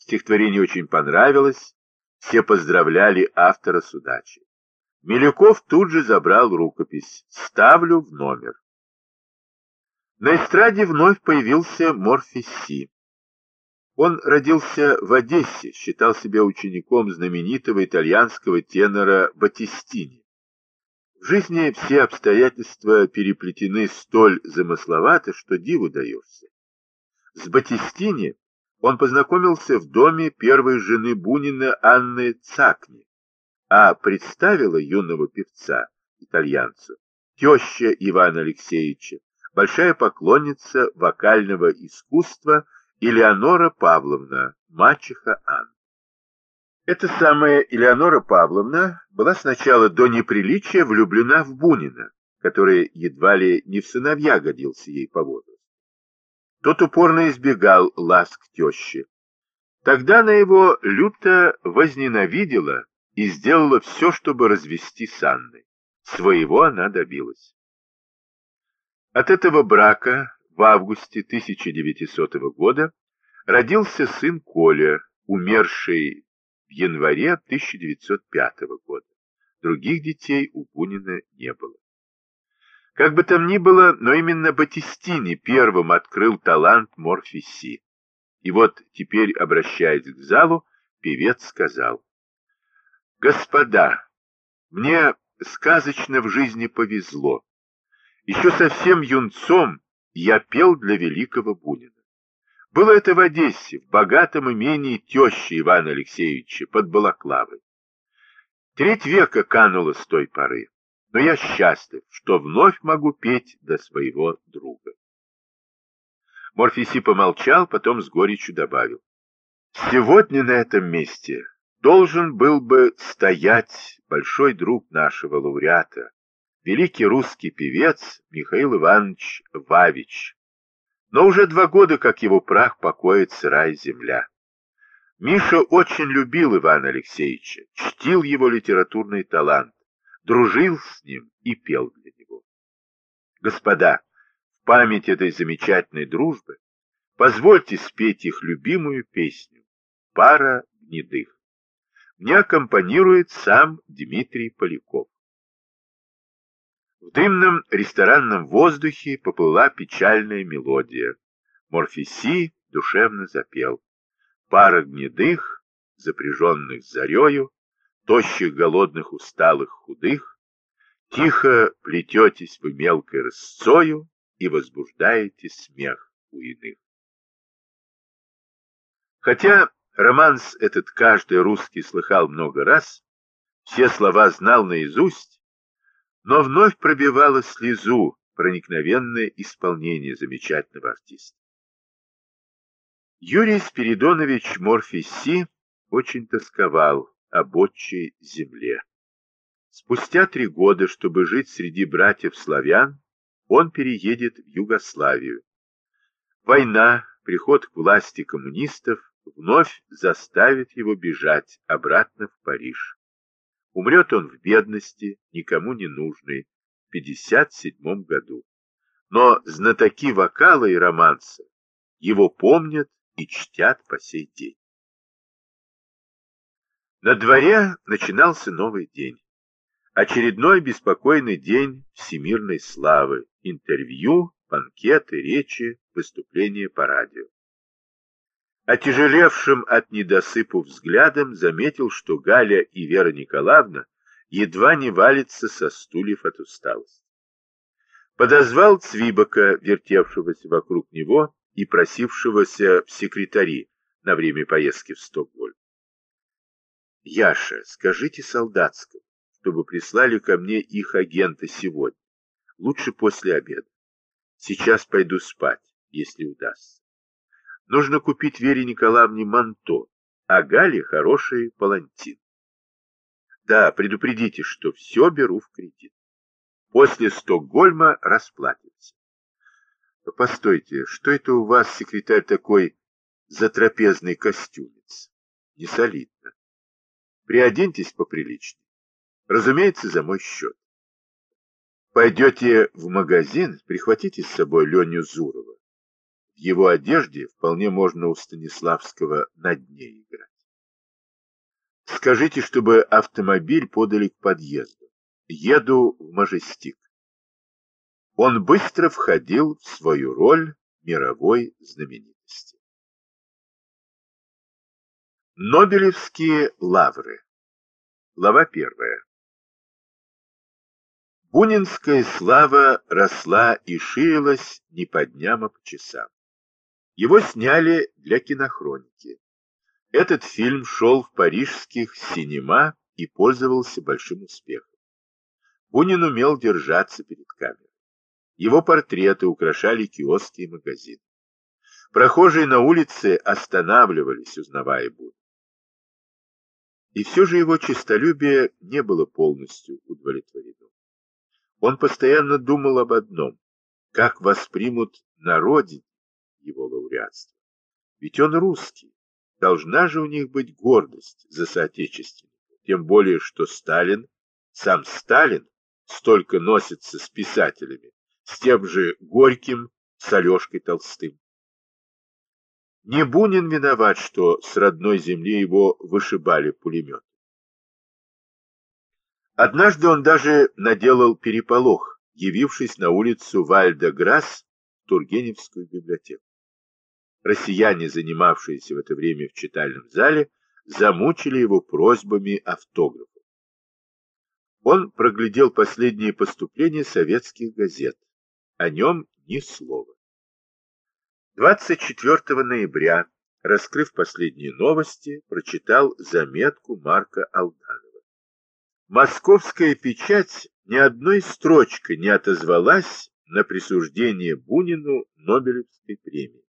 Стихотворение очень понравилось, все поздравляли автора с удачей. Милюков тут же забрал рукопись. Ставлю в номер. На эстраде вновь появился Морфиси. Он родился в Одессе, считал себя учеником знаменитого итальянского тенора Батистини. В жизни все обстоятельства переплетены столь замысловато, что диву даешься. С Батистини он познакомился в доме первой жены Бунина Анны Цакни, а представила юного певца, итальянцу, теща Ивана Алексеевича, большая поклонница вокального искусства Элеонора Павловна, мачеха Анны. Эта самая Элеонора Павловна была сначала до неприличия влюблена в Бунина, который едва ли не в сыновья годился ей по возрасту. Тот упорно избегал ласк тещи. Тогда она его люто возненавидела и сделала все, чтобы развести с Анной. Своего она добилась. От этого брака в августе 1900 года родился сын Коля, умерший в январе 1905 года. Других детей у Бунина не было. Как бы там ни было, но именно Батистини первым открыл талант Морфиси. И вот теперь, обращаясь к залу, певец сказал, «Господа, мне сказочно в жизни повезло. Еще совсем юнцом я пел для великого Бунина. Было это в Одессе, в богатом имении тещи Ивана Алексеевича под Балаклавой. Треть века кануло с той поры, но я счастлив, что вновь могу петь до своего друга. Морфиси помолчал, потом с горечью добавил. Сегодня на этом месте должен был бы стоять большой друг нашего лауреата, великий русский певец Михаил Иванович Вавич. Но уже два года, как его прах покоит сырая земля. Миша очень любил Ивана Алексеевича, чтил его литературный талант, дружил с ним и пел для него. Господа, в память этой замечательной дружбы позвольте спеть их любимую песню «Пара гнедых». Мне аккомпанирует сам Дмитрий Поляков. В дымном ресторанном воздухе поплыла печальная мелодия. Морфеси душевно запел. Пара гнедых, запряженных зарею, тощих, голодных, усталых, худых, тихо плететесь вы мелкой рысцою и возбуждаете смех у иных. Хотя романс этот каждый русский слыхал много раз, все слова знал наизусть, но вновь пробивало слезу проникновенное исполнение замечательного артиста. Юрий Спиридонович Морфиси очень тосковал об отчей земле. Спустя три года, чтобы жить среди братьев-славян, он переедет в Югославию. Война, приход к власти коммунистов вновь заставит его бежать обратно в Париж. Умрет он в бедности, никому не нужный, в 57 году. Но знатоки вокала и романса его помнят и чтят по сей день. На дворе начинался новый день. Очередной беспокойный день всемирной славы, интервью, банкеты, речи, выступления по радио. Отяжелевшим от недосыпу взглядом заметил, что Галя и Вера Николаевна едва не валятся со стульев от усталости. Подозвал Цвибака, вертевшегося вокруг него и просившегося в секретари на время поездки в Стокгольм. «Яша, скажите солдатскому, чтобы прислали ко мне их агента сегодня, лучше после обеда. Сейчас пойду спать, если удастся. Нужно купить Вере Николаевне манто, а Гале хороший палантин. Да, предупредите, что все беру в кредит. После Стокгольма расплатимся. Постойте, что это у вас, секретарь, такой затрапезный костюмец? Не солидно. Приоденьтесь поприличнее. Разумеется, за мой счет. Пойдете в магазин, прихватите с собой Леню Зурова его одежде вполне можно у Станиславского на дне играть. Скажите, чтобы автомобиль подали к подъезду. Еду в Мажестик. Он быстро входил в свою роль мировой знаменитости. Нобелевские лавры. Глава первая. Бунинская слава росла и ширилась не по дням, а по часам. Его сняли для кинохроники. Этот фильм шел в парижских синема и пользовался большим успехом. Бунин умел держаться перед камерой. Его портреты украшали киоски и магазины. Прохожие на улице останавливались, узнавая Бунина. И все же его честолюбие не было полностью удовлетворено. Он постоянно думал об одном – как воспримут на родине его лауреатство. Ведь он русский, должна же у них быть гордость за соотечественника, тем более, что Сталин, сам Сталин, столько носится с писателями, с тем же Горьким, с Алешкой Толстым. Не Бунин виноват, что с родной земли его вышибали пулемет. Однажды он даже наделал переполох, явившись на улицу Вальда-Грасс Тургеневскую библиотеку. Россияне, занимавшиеся в это время в читальном зале, замучили его просьбами автографов. Он проглядел последние поступления советских газет. О нем ни слова. 24 ноября, раскрыв последние новости, прочитал заметку Марка Алданова. Московская печать ни одной строчкой не отозвалась на присуждение Бунину Нобелевской премии.